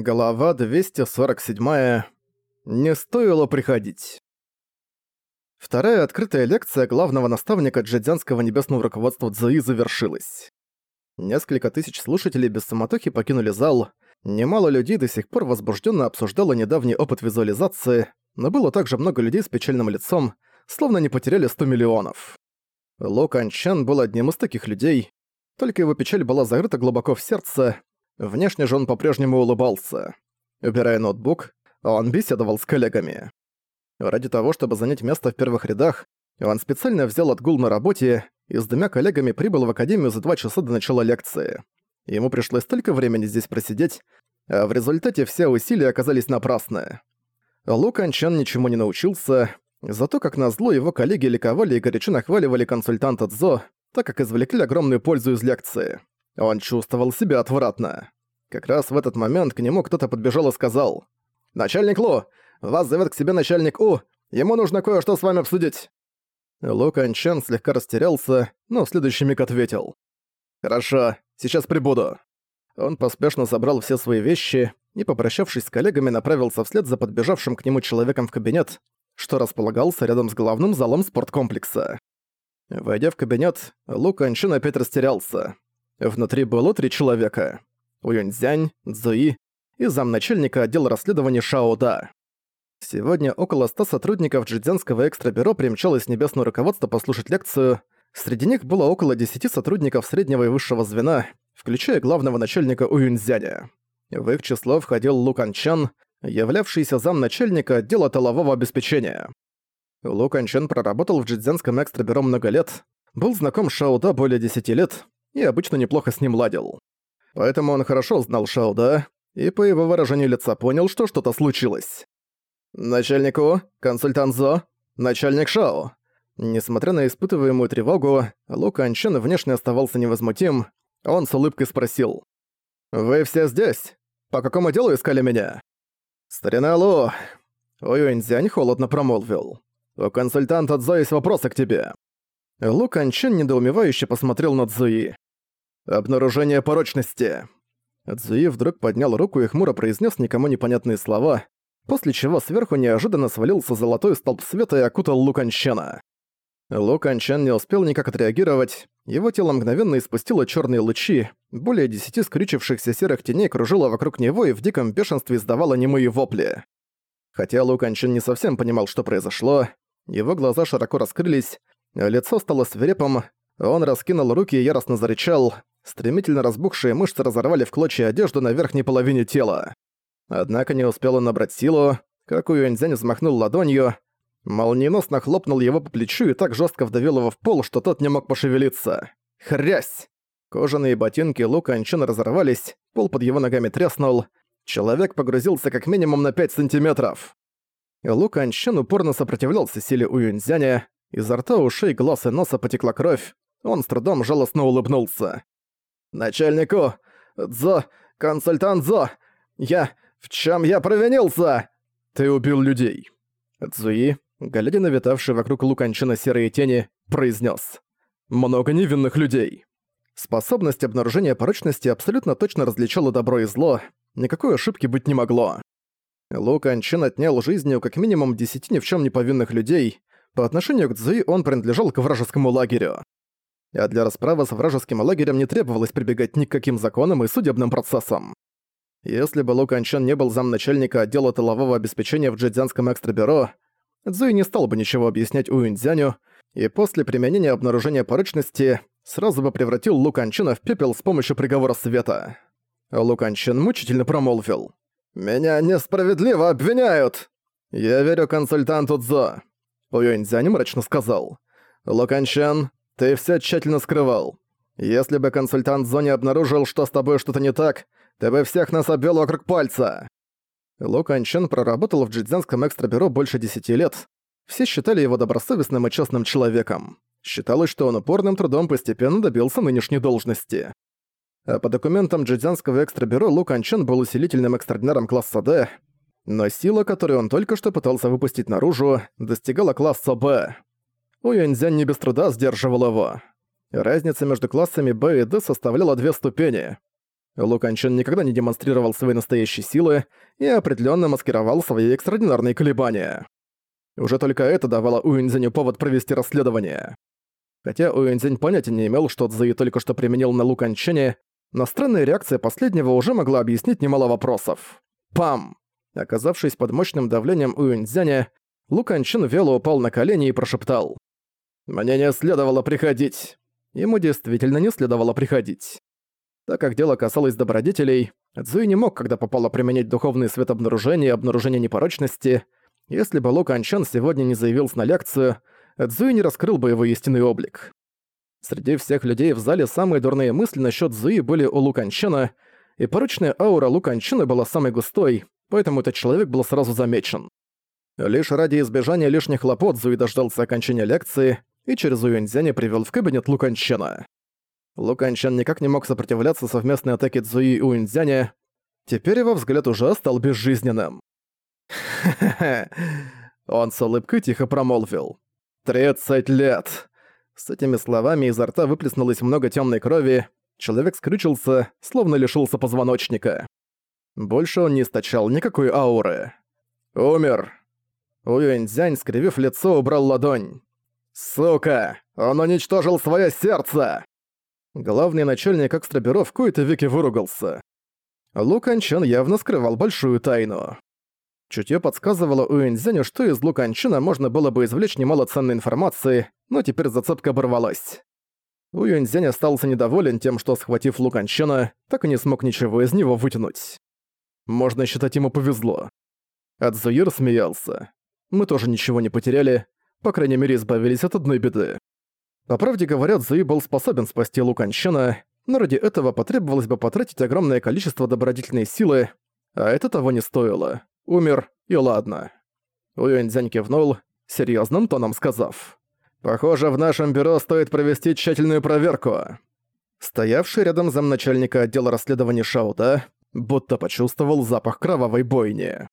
Глава 247. Не стоило приходить. Вторая открытая лекция главного наставника джедзянского небесного руководства Цзуи завершилась. Несколько тысяч слушателей без самотохи покинули зал, немало людей до сих пор возбужденно обсуждало недавний опыт визуализации, но было также много людей с печальным лицом, словно не потеряли 100 миллионов. Ло Канчан был одним из таких людей, только его печаль была закрыта глубоко в сердце, Внешне же он по-прежнему улыбался. Убирая ноутбук, он беседовал с коллегами. Ради того, чтобы занять место в первых рядах, он специально взял отгул на работе и с двумя коллегами прибыл в академию за два часа до начала лекции. Ему пришлось столько времени здесь просидеть, а в результате все усилия оказались напрасны. Лу Канчан ничему не научился, зато как назло его коллеги ликовали и горячо нахваливали консультанта Цзо, так как извлекли огромную пользу из лекции. Он чувствовал себя отвратно. Как раз в этот момент к нему кто-то подбежал и сказал «Начальник Лу, вас зовет к себе начальник У, ему нужно кое-что с вами обсудить». Лу Канчан слегка растерялся, но в следующий миг ответил «Хорошо, сейчас прибуду». Он поспешно забрал все свои вещи и, попрощавшись с коллегами, направился вслед за подбежавшим к нему человеком в кабинет, что располагался рядом с главным залом спорткомплекса. Войдя в кабинет, Лу Канчан опять растерялся. Внутри было три человека. Уюньцзянь, Цзуи и замначальника отдела расследований Шао Да. Сегодня около ста сотрудников Джидзянского экстрабюро примчалось небесное руководство послушать лекцию. Среди них было около десяти сотрудников среднего и высшего звена, включая главного начальника Уюньцзяня. В их число входил Лу Канчан, являвшийся замначальника отдела тылового обеспечения. Лу Канчан проработал в Джидзянском экстрабюро много лет, был знаком с Шао Да более десяти лет и обычно неплохо с ним ладил. Поэтому он хорошо знал Шауда и по его выражению лица понял, что что-то случилось. «Начальнику, консультант Зо, начальник Шао». Несмотря на испытываемую тревогу, Лу Канчен внешне оставался невозмутим. Он с улыбкой спросил. «Вы все здесь? По какому делу искали меня?» «Старина Лу...» Уюэньцзянь холодно промолвил. «У консультанта Цзо есть вопросы к тебе». Лу Канчен недоумевающе посмотрел на Цзуи. «Обнаружение порочности». Цзуи вдруг поднял руку и хмуро произнес никому непонятные слова, после чего сверху неожиданно свалился золотой столб света и окутал Лу Канчена. Лу Канчен не успел никак отреагировать, его тело мгновенно испустило черные лучи, более десяти скрючившихся серых теней кружило вокруг него и в диком бешенстве издавало немые вопли. Хотя Лу Канчен не совсем понимал, что произошло, его глаза широко раскрылись, Лицо стало свирепым, он раскинул руки и яростно зарычал. Стремительно разбухшие мышцы разорвали в клочья одежду на верхней половине тела. Однако не успел он набрать силу, как Уюньцзянь взмахнул ладонью, молниеносно хлопнул его по плечу и так жестко вдавил его в пол, что тот не мог пошевелиться. Хрясь! Кожаные ботинки Лука Анчина разорвались, пол под его ногами треснул, человек погрузился как минимум на 5 сантиметров. Лука Анчин упорно сопротивлялся силе Уюньцзяня, Изо рта, ушей, глаз и носа потекла кровь. Он с трудом жалостно улыбнулся. «Начальнику! Дзо! Консультант Дзо! Я... В чем я провинился?» «Ты убил людей». Цзуи, глядя на витавшие вокруг Луканчина серые тени, произнес: «Много невинных людей». Способность обнаружения порочности абсолютно точно различала добро и зло, никакой ошибки быть не могло. Лу Канчин отнял жизни у как минимум десяти ни в чем не повинных людей, по отношению к Цзуи он принадлежал к вражескому лагерю. А для расправы с вражеским лагерем не требовалось прибегать ни к каким законам и судебным процессам. Если бы Лу Канчан не был замначальника отдела тылового обеспечения в Джидзянском экстрабюро, Цзуи не стал бы ничего объяснять Уинцзяню, и после применения обнаружения порочности сразу бы превратил Лу Канчана в пепел с помощью приговора света. Лу Канчан мучительно промолвил. «Меня несправедливо обвиняют!» «Я верю консультанту Цзо. Уюньцзянь мрачно сказал. «Локанчан, ты все тщательно скрывал. Если бы консультант Зони обнаружил, что с тобой что-то не так, ты бы всех нас обвел вокруг пальца». Локанчан проработал в джидзянском экстрабюро больше десяти лет. Все считали его добросовестным и честным человеком. Считалось, что он упорным трудом постепенно добился нынешней должности. А по документам джидзянского экстрабюро Лу Канчен был усилительным экстраординаром класса D, но сила, которую он только что пытался выпустить наружу, достигала класса Б. Уюньцзянь не без труда сдерживал его. Разница между классами Б и Д составляла две ступени. Лу Канчен никогда не демонстрировал свои настоящие силы и определенно маскировал свои экстраординарные колебания. Уже только это давало Уинзеню повод провести расследование. Хотя Уинзень понятия не имел, что Цзуи только что применил на Лу Канчене, но странная реакция последнего уже могла объяснить немало вопросов. Пам! Оказавшись под мощным давлением Уинзяня, Лу Канчин вело упал на колени и прошептал. «Мне не следовало приходить». Ему действительно не следовало приходить. Так как дело касалось добродетелей, Цзуи не мог, когда попало применять духовный свет обнаружения и обнаружения непорочности. Если бы Лу Канчан сегодня не заявился на лекцию, Цзуи не раскрыл бы его истинный облик. Среди всех людей в зале самые дурные мысли насчет Цзуи были у Лу Канчана, и порочная аура Лу Канчана была самой густой, поэтому этот человек был сразу замечен. Лишь ради избежания лишних хлопот Зуи дождался окончания лекции и через Уюньцзяня привел в кабинет Луканчена. Луканчен никак не мог сопротивляться совместной атаке Цзуи и Уинзяня. Теперь его взгляд уже стал безжизненным. «Хе-хе-хе», он с улыбкой тихо промолвил. «Тридцать лет!» С этими словами изо рта выплеснулось много темной крови, человек скрючился, словно лишился позвоночника. Больше он не источал никакой ауры. «Умер!» Уюэньцзянь, скривив лицо, убрал ладонь. «Сука! Он уничтожил свое сердце!» Главный начальник экстрабюро в кои-то веки выругался. Лу Канчан явно скрывал большую тайну. Чутье подсказывало Уэнзяню, что из Лу Канчана можно было бы извлечь немало ценной информации, но теперь зацепка оборвалась. Уэнзянь остался недоволен тем, что, схватив Лу Канчана, так и не смог ничего из него вытянуть. Можно считать, ему повезло. Адзуир смеялся мы тоже ничего не потеряли, по крайней мере избавились от одной беды. По правде говоря, Зуи был способен спасти Луканщина, но ради этого потребовалось бы потратить огромное количество добродетельной силы, а это того не стоило. Умер, и ладно. Уюньцзянь кивнул, серьезным тоном сказав. «Похоже, в нашем бюро стоит провести тщательную проверку». Стоявший рядом замначальника отдела расследований Шауда будто почувствовал запах кровавой бойни.